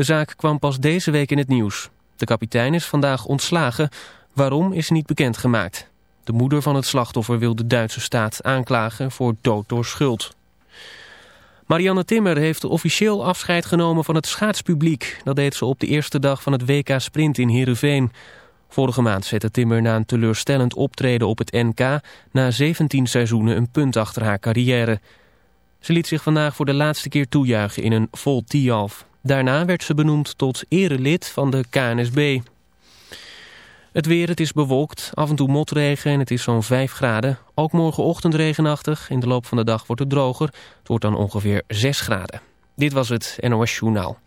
De zaak kwam pas deze week in het nieuws. De kapitein is vandaag ontslagen. Waarom is niet bekendgemaakt. De moeder van het slachtoffer wil de Duitse staat aanklagen voor dood door schuld. Marianne Timmer heeft officieel afscheid genomen van het schaatspubliek. Dat deed ze op de eerste dag van het WK Sprint in Heerenveen. Vorige maand zette Timmer na een teleurstellend optreden op het NK... na 17 seizoenen een punt achter haar carrière. Ze liet zich vandaag voor de laatste keer toejuichen in een vol Tialf. Daarna werd ze benoemd tot erelid van de KNSB. Het weer, het is bewolkt, af en toe motregen en het is zo'n 5 graden. Ook morgenochtend regenachtig, in de loop van de dag wordt het droger. Het wordt dan ongeveer 6 graden. Dit was het NOS Journaal.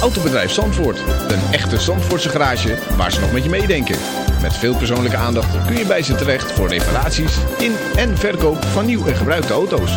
Autobedrijf Zandvoort. Een echte Zandvoortse garage waar ze nog met je meedenken. Met veel persoonlijke aandacht kun je bij ze terecht voor reparaties in en verkoop van nieuw en gebruikte auto's.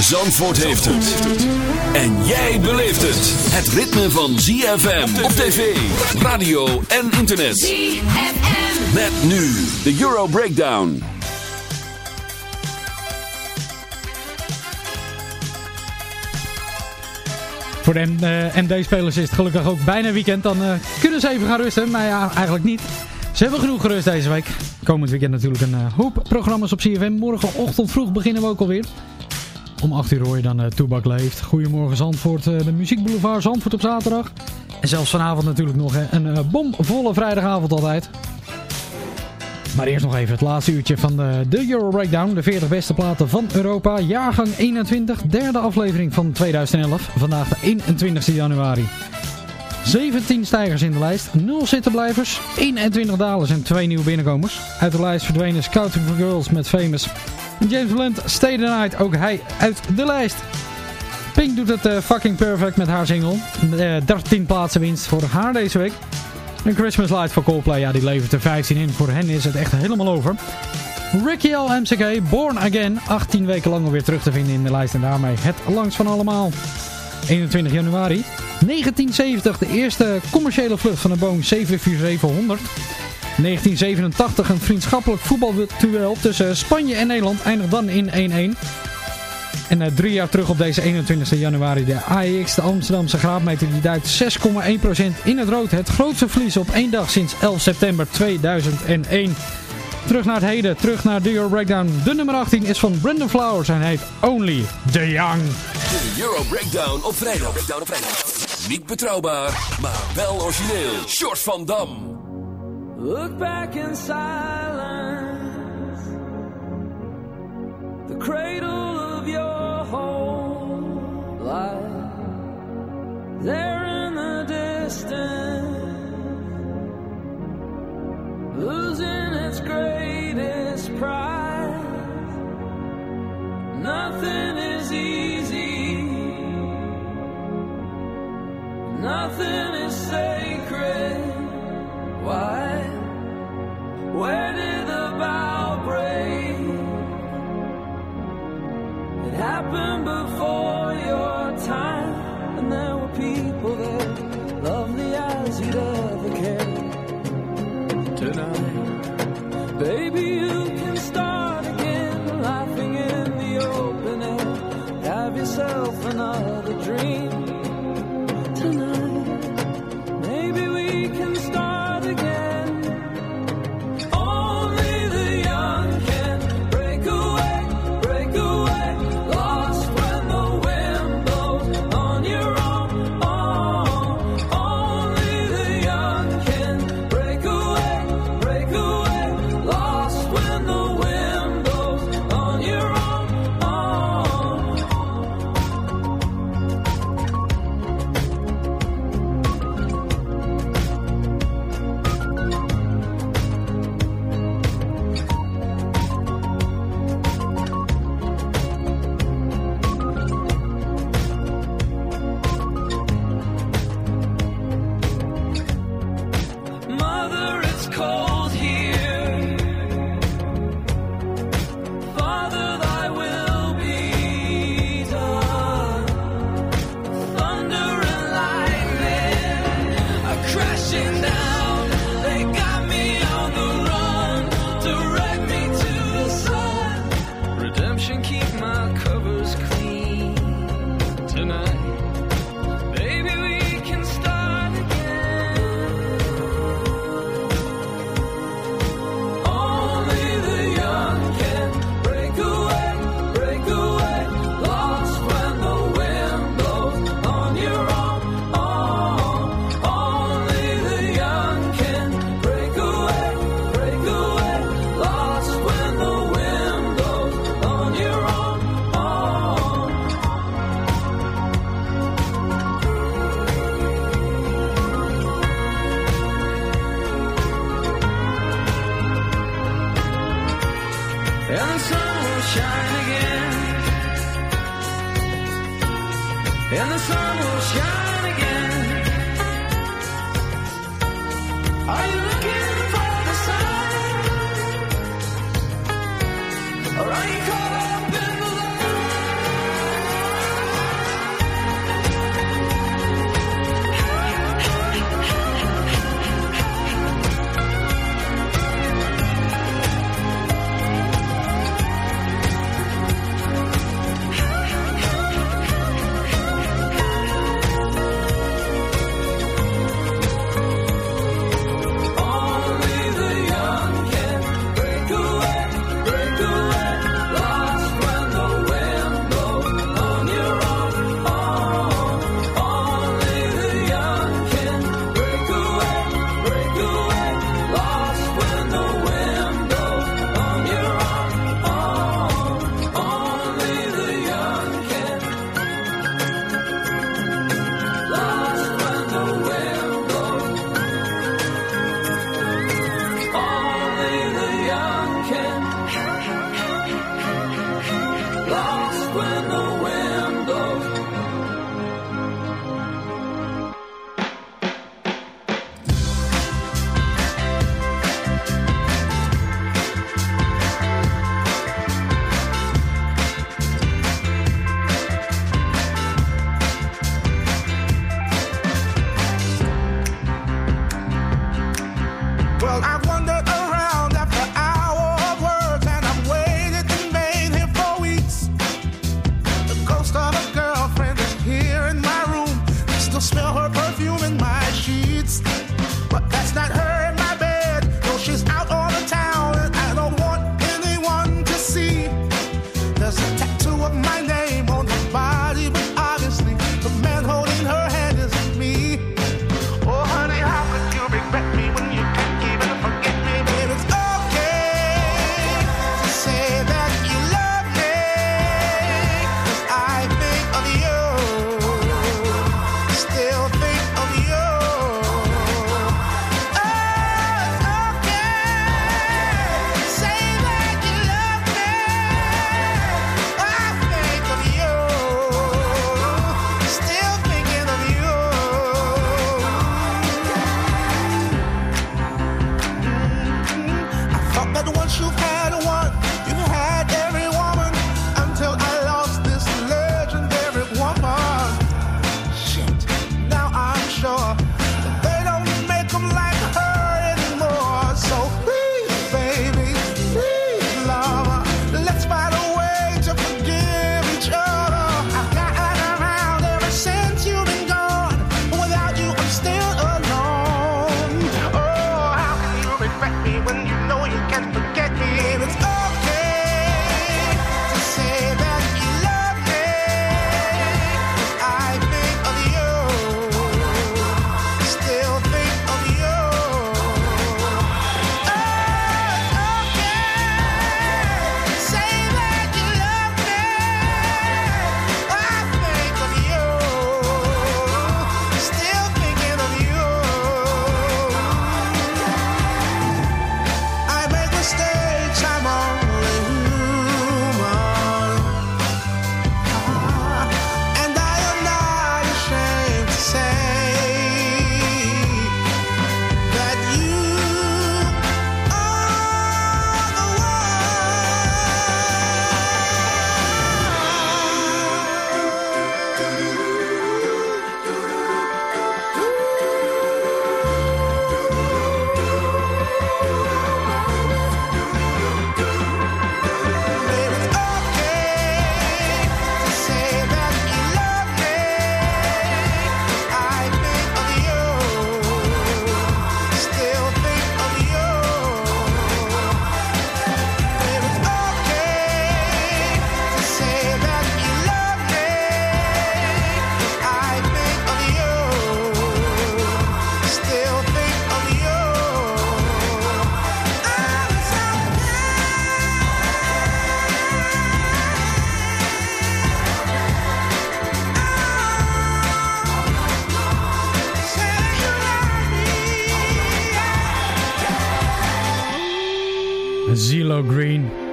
Zandvoort heeft het. En jij beleeft het. Het ritme van ZFM op tv, radio en internet. ZFM. Met nu de Euro Breakdown. Voor de eh, MD-spelers is het gelukkig ook bijna weekend. Dan eh, kunnen ze even gaan rusten. Maar ja, eigenlijk niet. Ze hebben genoeg gerust deze week. Komend weekend natuurlijk een eh, hoop programma's op CFM. Morgenochtend vroeg beginnen we ook alweer. Om 8 uur hoor je dan uh, Toebak Leeft. Goedemorgen Zandvoort, eh, de muziekboulevard Zandvoort op zaterdag. En zelfs vanavond natuurlijk nog hè, een eh, bomvolle vrijdagavond altijd. Maar eerst nog even het laatste uurtje van de, de Euro Breakdown. De 40 beste platen van Europa. Jaargang 21, derde aflevering van 2011. Vandaag de 21 januari. 17 stijgers in de lijst, 0 zittenblijvers, 21 dalers en 2 nieuwe binnenkomers. Uit de lijst verdwenen Scouting for Girls met Famous. James Blunt, Stay the Night, ook hij uit de lijst. Pink doet het eh, fucking perfect met haar single. Eh 13 plaatsen winst voor haar deze week. En Christmas Light van Coldplay, ja, die levert er 15 in. Voor hen is het echt helemaal over. Ricky L. MCK, Born Again, 18 weken lang alweer terug te vinden in de lijst. En daarmee het langst van allemaal. 21 januari 1970, de eerste commerciële vlucht van de Boeing 747-100. 1987, een vriendschappelijk voetbalduel tussen Spanje en Nederland eindigt dan in 1-1. En uh, drie jaar terug op deze 21 januari de AEX, de Amsterdamse graadmeter, die duidt 6,1% in het rood. Het grootste verlies op één dag sinds 11 september 2001. Terug naar het heden, terug naar de Euro Breakdown. De nummer 18 is van Brendan Flowers en heet Only the Young. De Euro Breakdown op vrijdag. Breakdown. Niet betrouwbaar, maar wel origineel. Short van Dam. Look back in silence. The cradle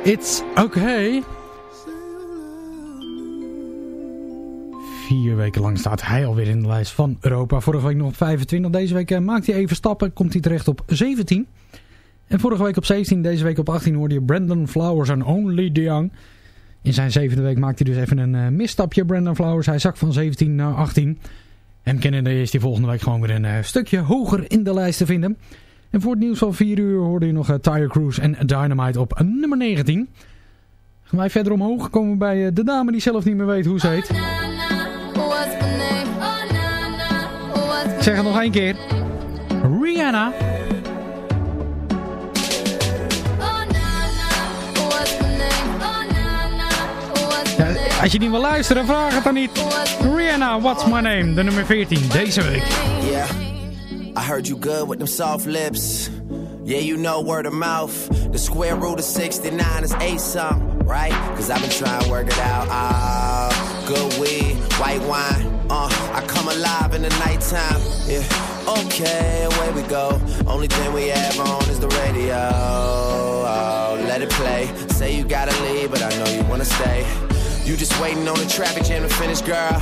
It's Okay. Vier weken lang staat hij alweer in de lijst van Europa. Vorige week nog op 25. Deze week eh, maakt hij even stappen. Komt hij terecht op 17. En vorige week op 17. Deze week op 18 hoorde je Brandon Flowers en Only the Young. In zijn zevende week maakt hij dus even een eh, misstapje. Brandon Flowers. Hij zakt van 17 naar 18. En Canada is die volgende week gewoon weer een eh, stukje hoger in de lijst te vinden. En voor het nieuws van 4 uur hoorde je nog uh, Tire Cruise en Dynamite op nummer 19. Gaan wij verder omhoog komen bij eh, de dame die zelf niet meer weet hoe ze heet. Zeg het nog één keer. Rihanna. Ja, als je niet wil luisteren, vraag het dan niet. Rihanna, What's My Name? De nummer 14 deze week. Yeah. I heard you good with them soft lips. Yeah, you know word of mouth. The square root of 69 is eight something, right? Cause I've been trying to work it out. Ah, good weed, white wine. Uh, I come alive in the nighttime. Yeah, okay, away we go. Only thing we have on is the radio. Oh, let it play. Say you gotta leave, but I know you wanna stay. You just waiting on the traffic jam to finish, girl.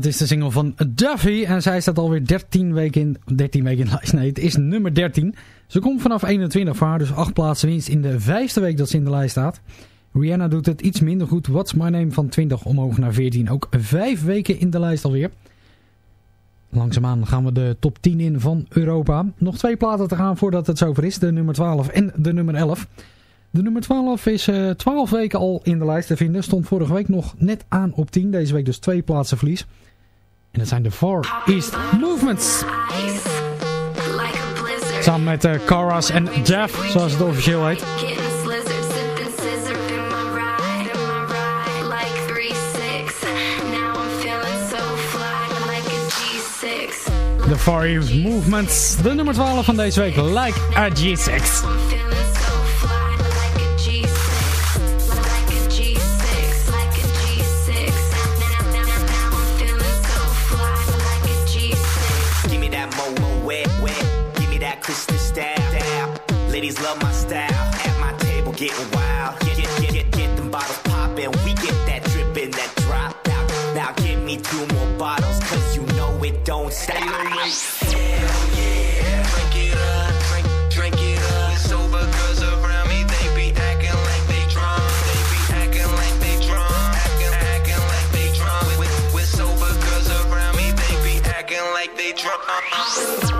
Dat is de single van Duffy. En zij staat alweer 13 weken in, 13 weken lijst. Nee, het is nummer 13. Ze komt vanaf 21 voor haar, dus 8 plaatsen winst in de vijfde week dat ze in de lijst staat. Rihanna doet het iets minder goed. What's My Name van 20 omhoog naar 14. Ook 5 weken in de lijst alweer. Langzaamaan gaan we de top 10 in van Europa. Nog twee platen te gaan voordat het zover is. De nummer 12 en de nummer 11. De nummer 12 is eh 12 weken al in de lijst te vinden. Stond vorige week nog net aan op 10. Deze week dus twee plaatsen verlies. En dat zijn de Far East Movements. Samen met eh Caras en Jeff, zoals het officieel heet. De Far East Movements. De nummer 12 van deze week. Like a G6. Love my style. At my table getting wild. Get get get get, get them bottles poppin'. We get that drippin', that drop out. Now give me two more bottles, cause you know it don't stop. Hell yeah. Drink it up, drink, drink it up. Sober girls around me, they be acting like they drunk. They be acting like they drunk. Acting, acting like they drunk. With, with sober girls around me, they be acting like they drunk.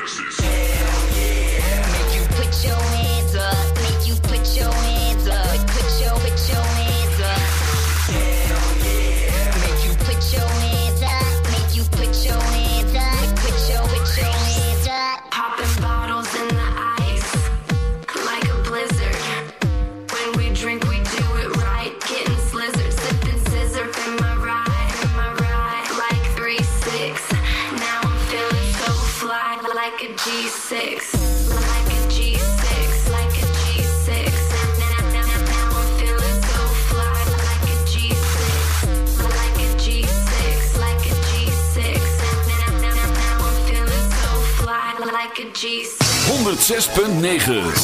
106.9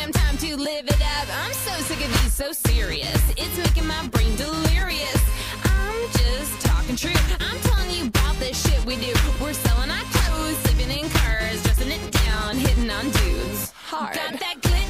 damn time to live it up. I'm so sick of being so serious. It's making my brain delirious. I'm just talking true. I'm telling you about the shit we do. We're selling our clothes, sleeping in cars, dressing it down, hitting on dudes. Hard. Got that glitch.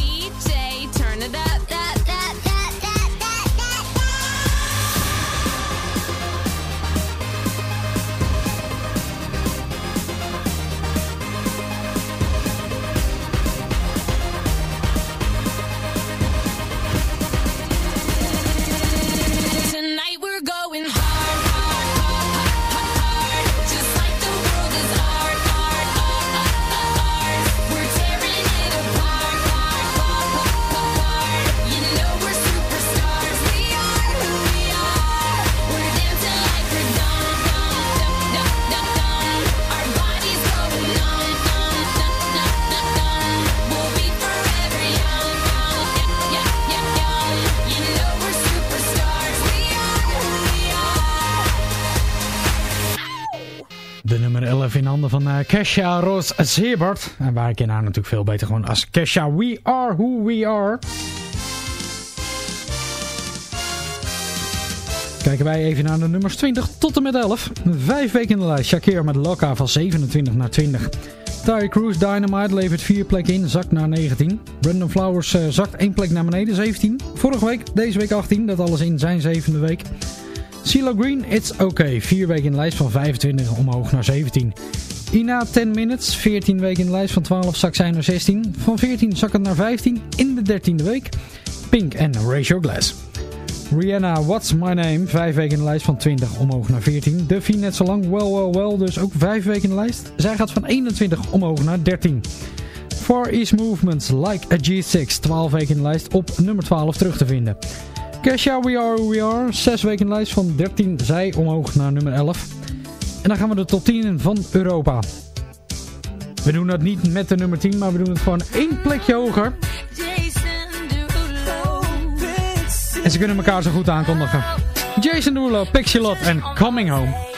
Van eh, Kesha Roos Zeebert. En waar ik in haar natuurlijk veel beter gewoon als Kesha We Are Who We Are. Kijken wij even naar de nummers 20 tot en met 11. Vijf weken in de lijst. Shakira met Loka van 27 naar 20. Ty Cruise Dynamite levert 4 plekken in, zakt naar 19. Brandon Flowers eh, zakt 1 plek naar beneden, 17. Vorige week, deze week 18. Dat alles in zijn zevende week. CeeLo Green, It's Okay. 4 weken in de lijst van 25 omhoog naar 17. Ina 10 Minutes, 14 weken in de lijst van 12 zakt zij naar 16. Van 14 zakt het naar 15 in de 13e week. Pink en Raise Your Glass. Rihanna, What's My Name, 5 weken in de lijst van 20 omhoog naar 14. Duffy net zo lang, Well Well Well, dus ook 5 weken in de lijst. Zij gaat van 21 omhoog naar 13. Far East Movements, Like a G6, 12 weken in de lijst op nummer 12 terug te vinden. Kesha, We Are Who We Are, 6 weken in de lijst van 13, zij omhoog naar nummer 11. En dan gaan we de top 10 in van Europa. We doen dat niet met de nummer 10, maar we doen het gewoon één plekje hoger. En ze kunnen elkaar zo goed aankondigen. Jason Derulo, Pixie Love en Coming Home.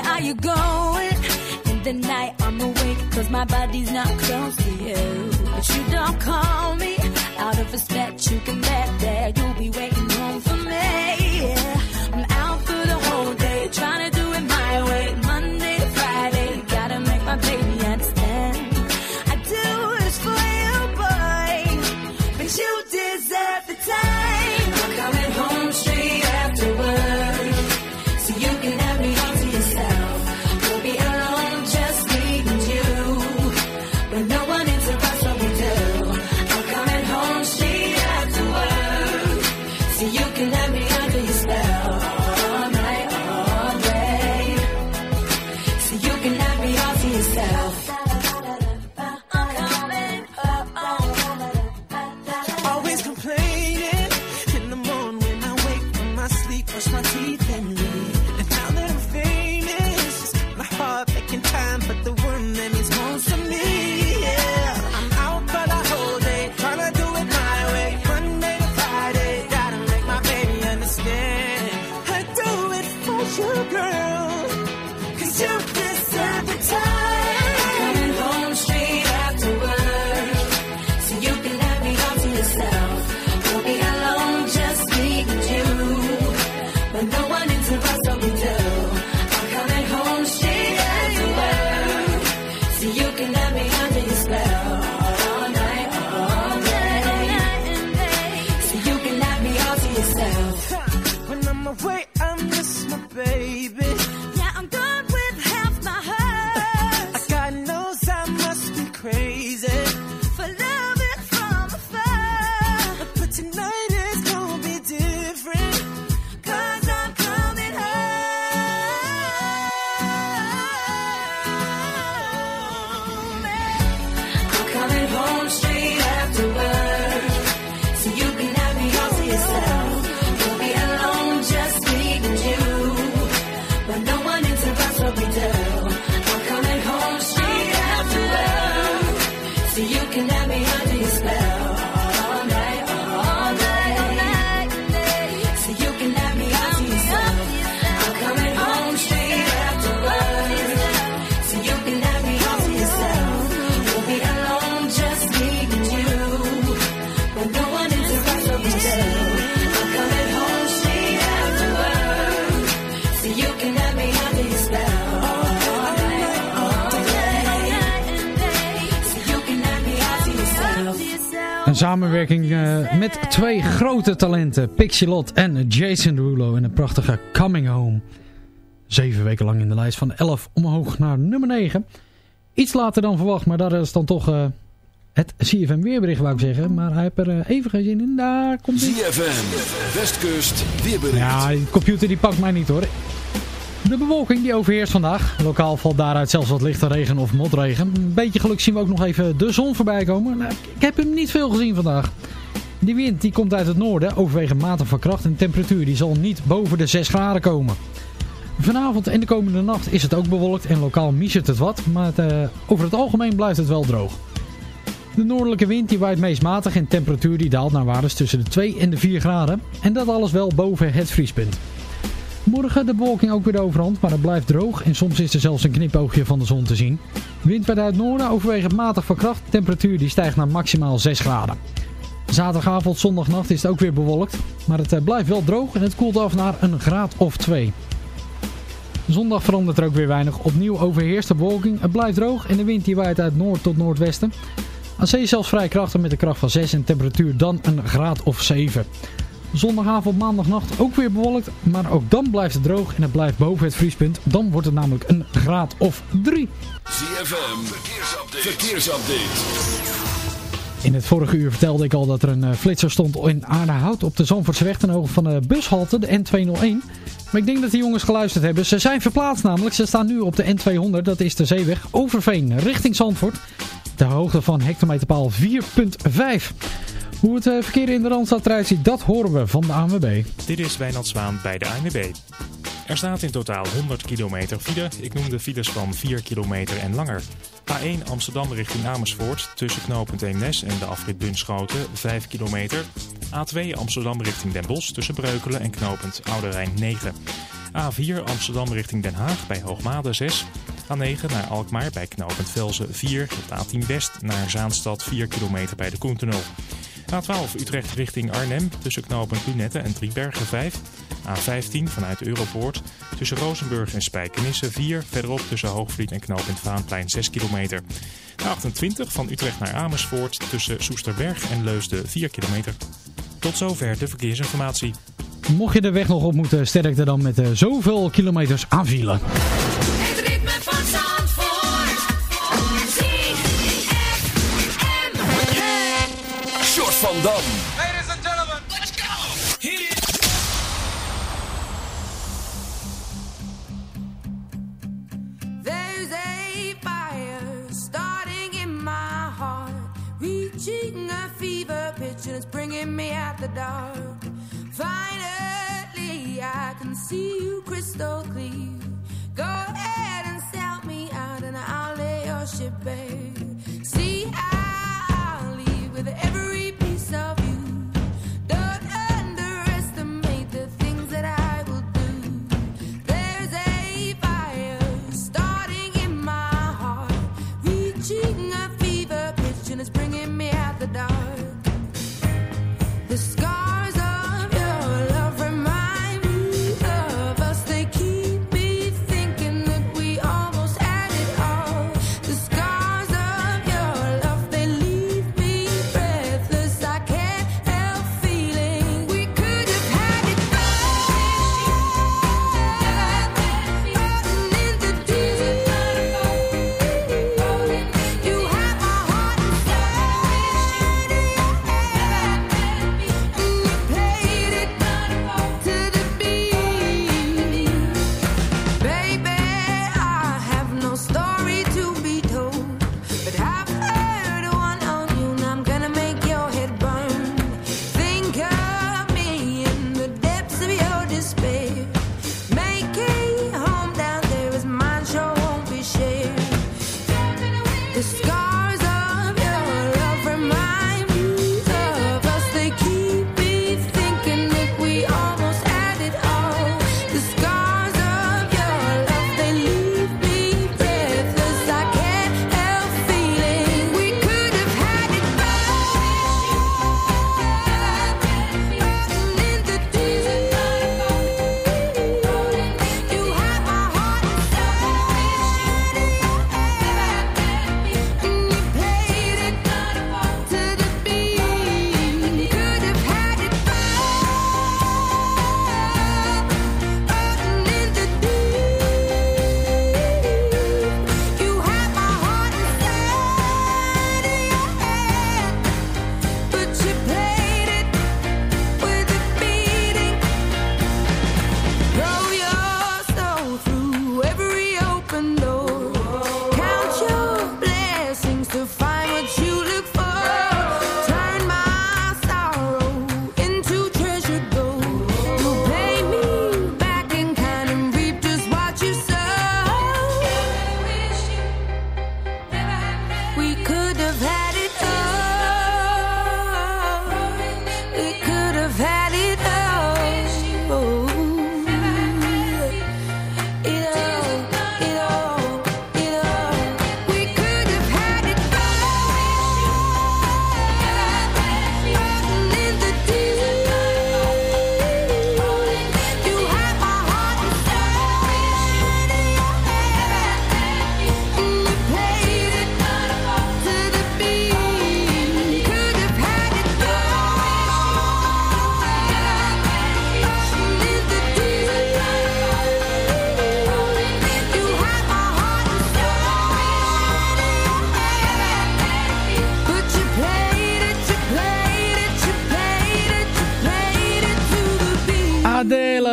Where are you going? In the night I'm awake, cause my body's not close to you. But you don't call me, out of respect, you can bet that you'll be waiting home for me. I'm out for the whole day, trying to do it my way. Monday to Friday, gotta make my baby talenten, Pixie Lott en Jason Derulo in een prachtige Coming Home. Zeven weken lang in de lijst van 11 omhoog naar nummer 9. Iets later dan verwacht, maar daar is dan toch eh, het CFM weerbericht wou ik zeggen. Maar hij heeft er eh, even geen zin in. Daar komt hij. ZFM, Westkust, weerbericht. Ja, die computer die pakt mij niet hoor. De bewolking die overheerst vandaag. Lokaal valt daaruit zelfs wat lichte regen of motregen. Een beetje geluk zien we ook nog even de zon voorbij komen. Nou, ik heb hem niet veel gezien vandaag. Die wind die komt uit het noorden, overwegend matig van kracht. En temperatuur die zal niet boven de 6 graden komen. Vanavond en de komende nacht is het ook bewolkt en lokaal miezert het wat. Maar eh, over het algemeen blijft het wel droog. De noordelijke wind die waait meest matig en temperatuur die daalt naar waardes tussen de 2 en de 4 graden. En dat alles wel boven het vriespunt. Morgen de bewolking ook weer de overhand, maar het blijft droog en soms is er zelfs een knipoogje van de zon te zien. Wind uit het noorden, overwegend matig van kracht. Temperatuur die stijgt naar maximaal 6 graden. Zaterdagavond, zondagnacht is het ook weer bewolkt, maar het eh, blijft wel droog en het koelt af naar een graad of 2. Zondag verandert er ook weer weinig. Opnieuw overheerst de bewolking. Het blijft droog en de wind die waait uit noord tot noordwesten. Aan zee zelfs vrij krachtig met een kracht van 6 en temperatuur dan een graad of 7. Zondagavond, maandagnacht ook weer bewolkt. Maar ook dan blijft het droog en het blijft boven het vriespunt. Dan wordt het namelijk een graad of 3. ZFM, verkeersupdate. verkeersupdate. In het vorige uur vertelde ik al dat er een eh, flitser stond in Aardehout op de Zandvoortseweg ten hoogte van de bushalte, de N201. Maar ik denk dat de jongens geluisterd hebben. Ze zijn verplaatst namelijk. Ze staan nu op de N200, dat is de zeeweg Overveen, richting Zandvoort. Ter hoogte van hectometerpaal 4.5. Hoe het eh, verkeer in de Randstad eruit ziet, dat horen we van de ANWB. Dit is Wijnald Zwaan bij de ANWB. Er staat in totaal 100 kilometer file. Ik noem de files van 4 kilometer en langer. A1 Amsterdam richting Amersfoort tussen knooppunt Eemnes en de afrit Bunschoten 5 kilometer. A2 Amsterdam richting Den Bosch tussen Breukelen en knooppunt Oude Rijn 9. A4 Amsterdam richting Den Haag bij Hoogmade 6. A9 naar Alkmaar bij knooppunt Velzen 4. De A10 West naar Zaanstad 4 kilometer bij de Koentunnel. A12 Utrecht richting Arnhem tussen knooppunt Lunette en Driebergen 5. A15 vanuit Europoort tussen Rozenburg en Spijkenisse 4. Verderop tussen Hoogvliet en knooppunt Vaanplein 6 kilometer. A28 van Utrecht naar Amersfoort tussen Soesterberg en Leusden 4 kilometer. Tot zover de verkeersinformatie. Mocht je de weg nog op moeten, sterkte dan met eh, zoveel kilometers aan van Dam.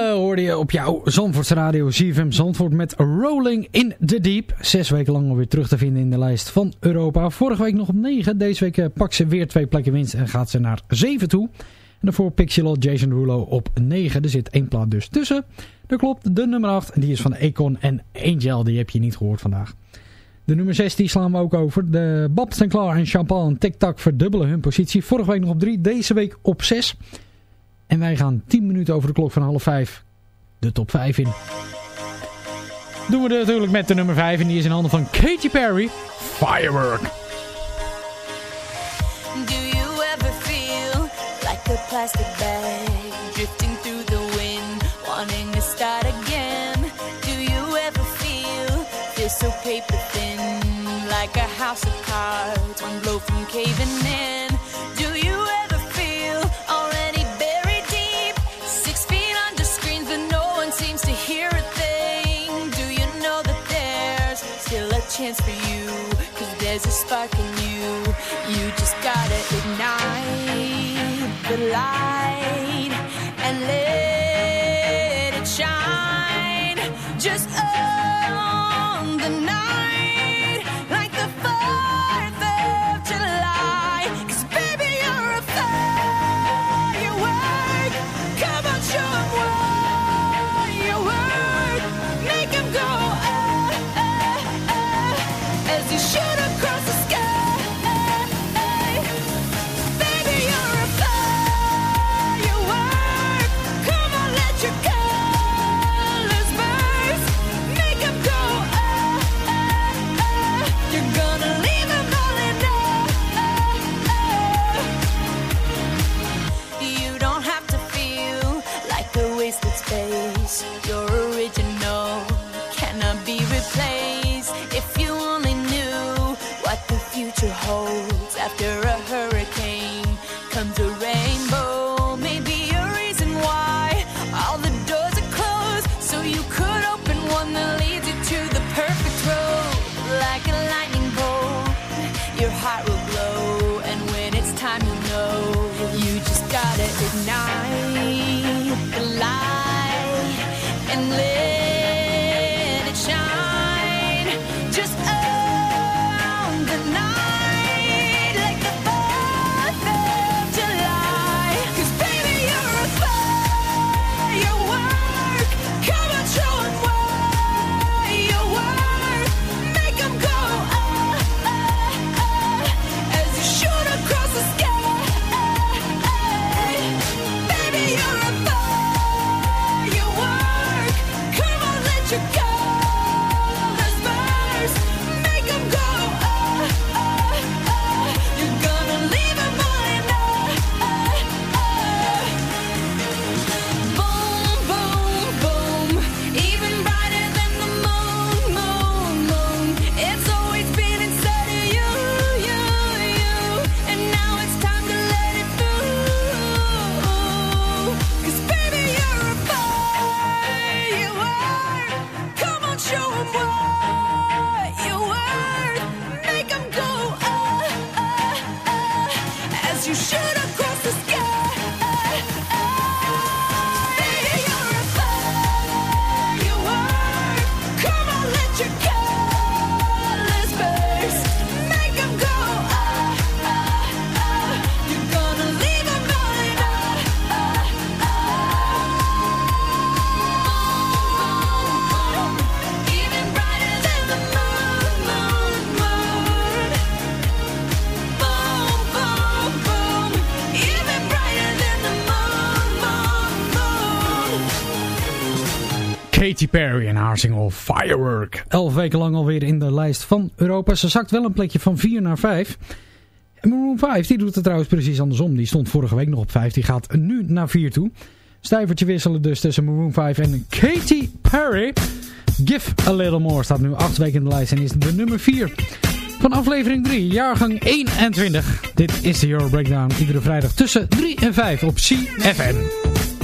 Hoorde je op jouw Zandvoorts radio ZFM Zandvoort met Rolling in the Deep. Zes weken lang alweer terug te vinden in de lijst van Europa. Vorige week nog op 9. Deze week eh, pakt ze weer twee plekken winst en gaat ze naar 7 toe. En daarvoor Pixelot Jason Rulo op 9. Er zit één plaat dus tussen. Dat klopt, de nummer 8. Die is van Econ en Angel. Die heb je niet gehoord vandaag. De nummer 6 die slaan we ook over. De Bob Sinclair en Champagne en Tic Tac verdubbelen hun positie. Vorige week nog op 3, deze week op 6. En wij gaan 10 minuten over de klok van half 5 de top 5 in. Doen we natuurlijk met de nummer 5 en die is in handen van Katy Perry. Firework. Do you ever feel like a plastic bag drifting through the wind, wanting to start again? Do you ever feel this so paper thin, like a house of cards, one blow from caving in? you should have single Firework. Elf weken lang alweer in de lijst van Europa. Ze zakt wel een plekje van 4 naar 5. En Maroon 5 die doet het trouwens precies andersom. Die stond vorige week nog op 5. Die gaat nu naar 4 toe. Stijvertje wisselen dus tussen Maroon 5 en Katy Perry. Give a Little More staat nu 8 weken in de lijst en is de nummer 4. Van aflevering 3, jaargang 21. Dit is de Euro Breakdown. Iedere vrijdag tussen 3 en 5 op CFN.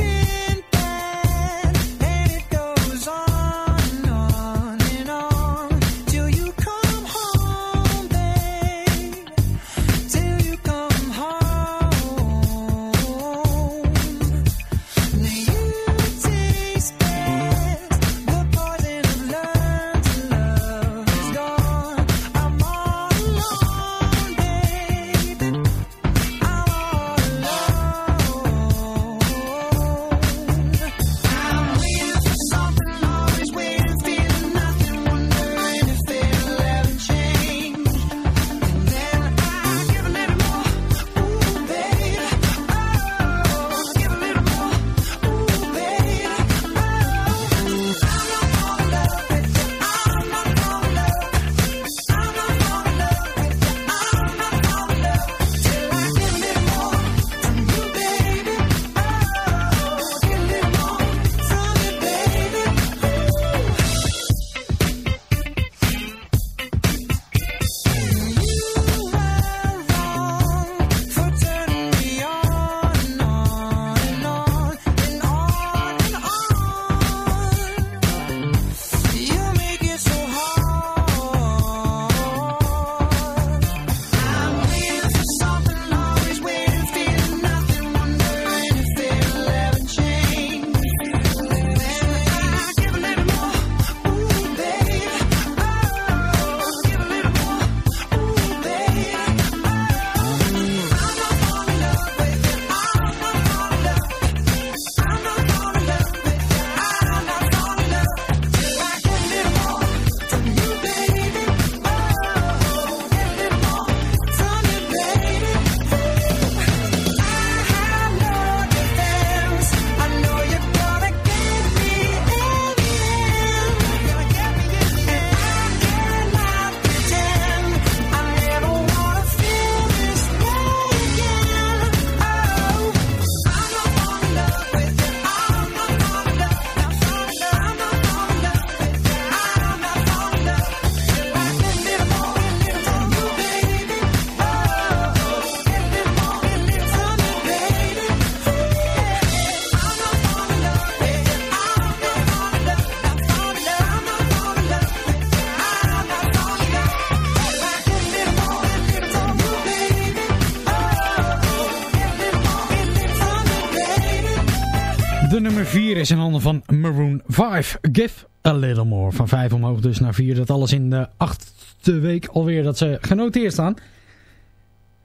De nummer 4 is in handen van Maroon 5. Give a little more. Van 5 omhoog dus naar 4. Dat alles in de achtste week alweer dat ze genoteerd staan.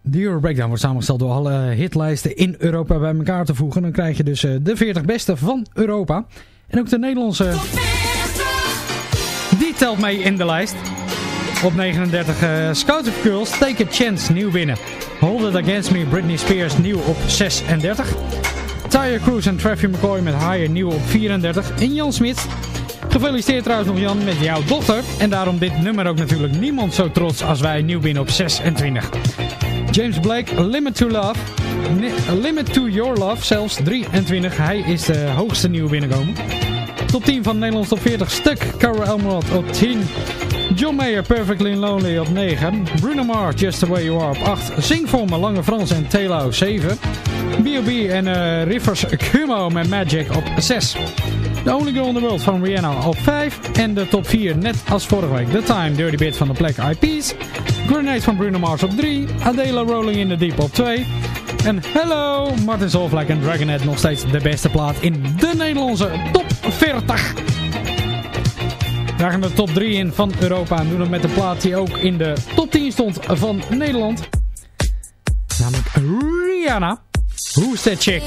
De Euro Breakdown wordt samengesteld door alle hitlijsten in Europa bij elkaar te voegen. Dan krijg je dus eh, de 40 beste van Europa. En ook de Nederlandse... Die telt mee in de lijst. Op 39 uh, Scout of Girls, Take a Chance, nieuw binnen. Hold It Against Me, Britney Spears, nieuw op 36. Tyre Cruise en Traffy McCoy met Higher, nieuw op 34. En Jan Smit. Gefeliciteerd trouwens nog Jan met jouw dochter. En daarom dit nummer ook natuurlijk niemand zo trots als wij, nieuw binnen op 26. James Blake, Limit to Love. Limit to Your Love, zelfs 23. Hij is de hoogste nieuwe binnenkomen. Top 10 van Nederlands top 40 stuk. Cara Elmerod op 10. John Mayer, Perfectly Lonely op 9. Bruno Mars, Just The Way You Are op 8. Zing Lange Frans en Telo op 7. B.O.B. en eh, Rivers Cuomo met Magic op 6. The Only Girl in the World van Rihanna op 5. En de top 4, net als vorige week. The Time, Dirty Bit van de Black Eyed Peas. Grenade van Bruno Mars op 3. Adela Rolling in the Deep op 2. En Hello, Martin Solveig en Dragonhead nog steeds de beste plaat in de Nederlandse top 40. Daar gaan de top 3 in van Europa en doen het met de plaat die ook in de top 10 stond van Nederland. Namelijk Rihanna. Who's that chick?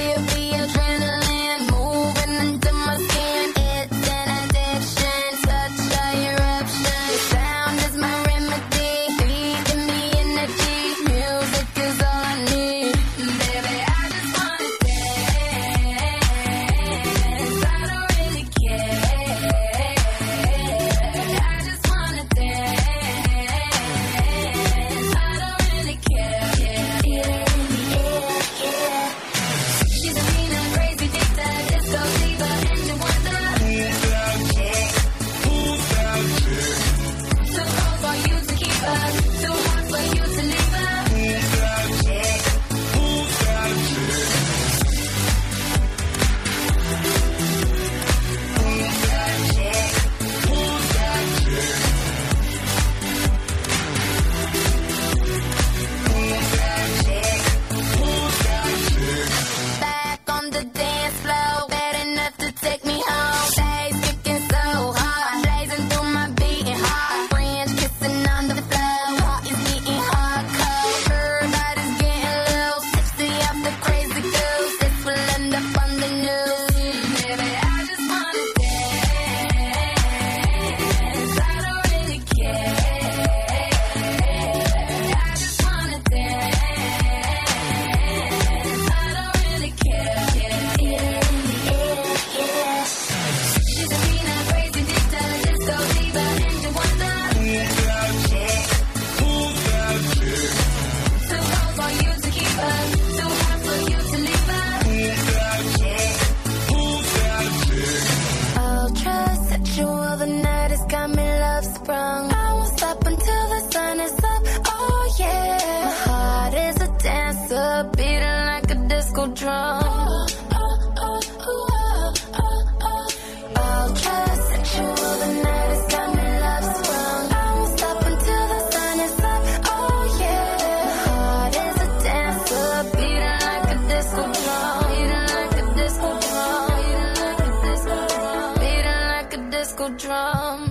Like a disco drum.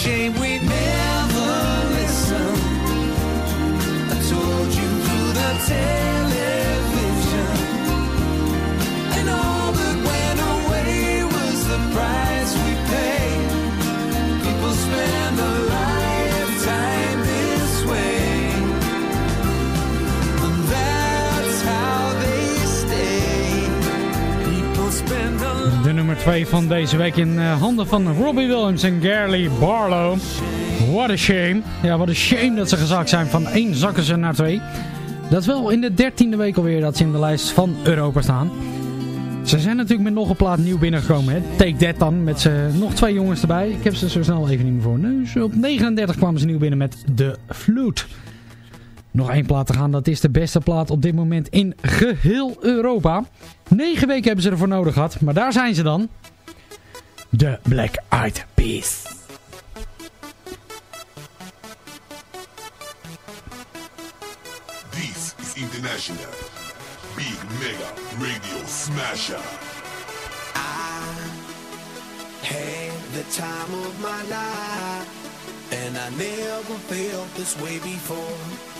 shame 2 van deze week in eh, handen van Robbie Williams en Gary Barlow. What a shame. Ja, wat een shame dat ze gezakt zijn. Van één zakken ze naar twee. Dat is wel in de dertiende week alweer dat ze in de lijst van Europa staan. Ze zijn natuurlijk met nog een plaat nieuw binnengekomen. Hè? Take That dan, met ze nog twee jongens erbij. Ik heb ze zo snel even niet meer voor neus. Op 39 kwamen ze nieuw binnen met The Flute. Nog één plaat te gaan, dat is de beste plaat op dit moment in geheel Europa. Negen weken hebben ze ervoor nodig gehad, maar daar zijn ze dan. De Black Eyed Peas. This is International. Big Mega Radio Smasher. Had the time of my life, and I never felt this way before.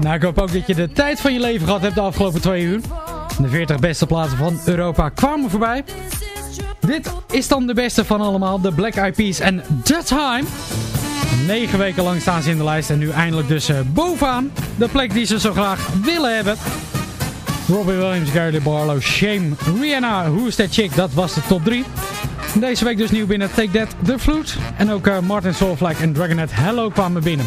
Nou, ik hoop ook dat je de tijd van je leven gehad hebt de afgelopen twee uur. De 40 beste plaatsen van Europa kwamen voorbij. Dit is dan de beste van allemaal, de Black Eyed Peas en The Time. Negen weken lang staan ze in de lijst en nu eindelijk dus eh, bovenaan. De plek die ze zo graag willen hebben. Robbie Williams, Gary Barlow, Shame, Rihanna, Who's That Chick, dat was de top 3. Deze week dus nieuw binnen Take That, The Flute. En ook eh, Martin Solveig en Dragonet Hello kwamen binnen.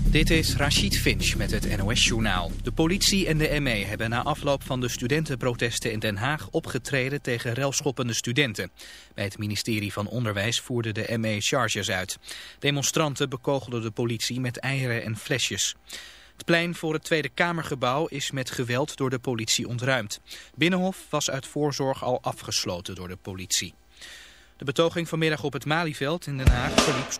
Dit is Rachid Finch met het NOS-journaal. De politie en de ME hebben na afloop van de studentenprotesten in Den Haag opgetreden tegen relschoppende studenten. Bij het ministerie van Onderwijs voerde de ME charges uit. Demonstranten bekogelden de politie met eieren en flesjes. Het plein voor het Tweede Kamergebouw is met geweld door de politie ontruimd. Binnenhof was uit voorzorg al afgesloten door de politie. De betoging vanmiddag op het Malieveld in Den Haag verliep...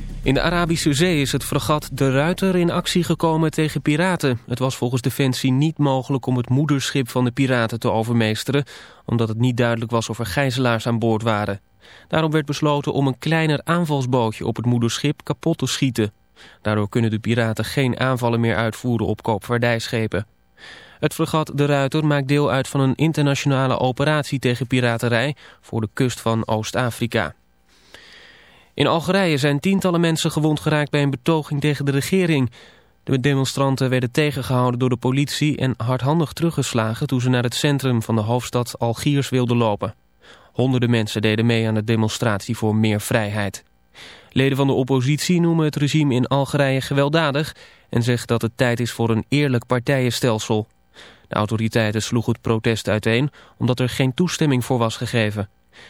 In de Arabische Zee is het fregat De Ruiter in actie gekomen tegen piraten. Het was volgens Defensie niet mogelijk om het moederschip van de piraten te overmeesteren... omdat het niet duidelijk was of er gijzelaars aan boord waren. Daarom werd besloten om een kleiner aanvalsbootje op het moederschip kapot te schieten. Daardoor kunnen de piraten geen aanvallen meer uitvoeren op koopvaardijschepen. Het fregat De Ruiter maakt deel uit van een internationale operatie tegen piraterij voor de kust van Oost-Afrika. In Algerije zijn tientallen mensen gewond geraakt bij een betoging tegen de regering. De demonstranten werden tegengehouden door de politie en hardhandig teruggeslagen toen ze naar het centrum van de hoofdstad Algiers wilden lopen. Honderden mensen deden mee aan de demonstratie voor meer vrijheid. Leden van de oppositie noemen het regime in Algerije gewelddadig en zeggen dat het tijd is voor een eerlijk partijenstelsel. De autoriteiten sloegen het protest uiteen omdat er geen toestemming voor was gegeven.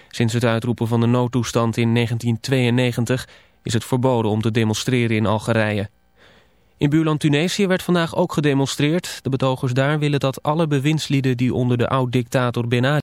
Sinds het uitroepen van de noodtoestand in 1992 is het verboden om te demonstreren in Algerije. In buurland Tunesië werd vandaag ook gedemonstreerd. De betogers daar willen dat alle bewindslieden die onder de oud-dictator Ben Ali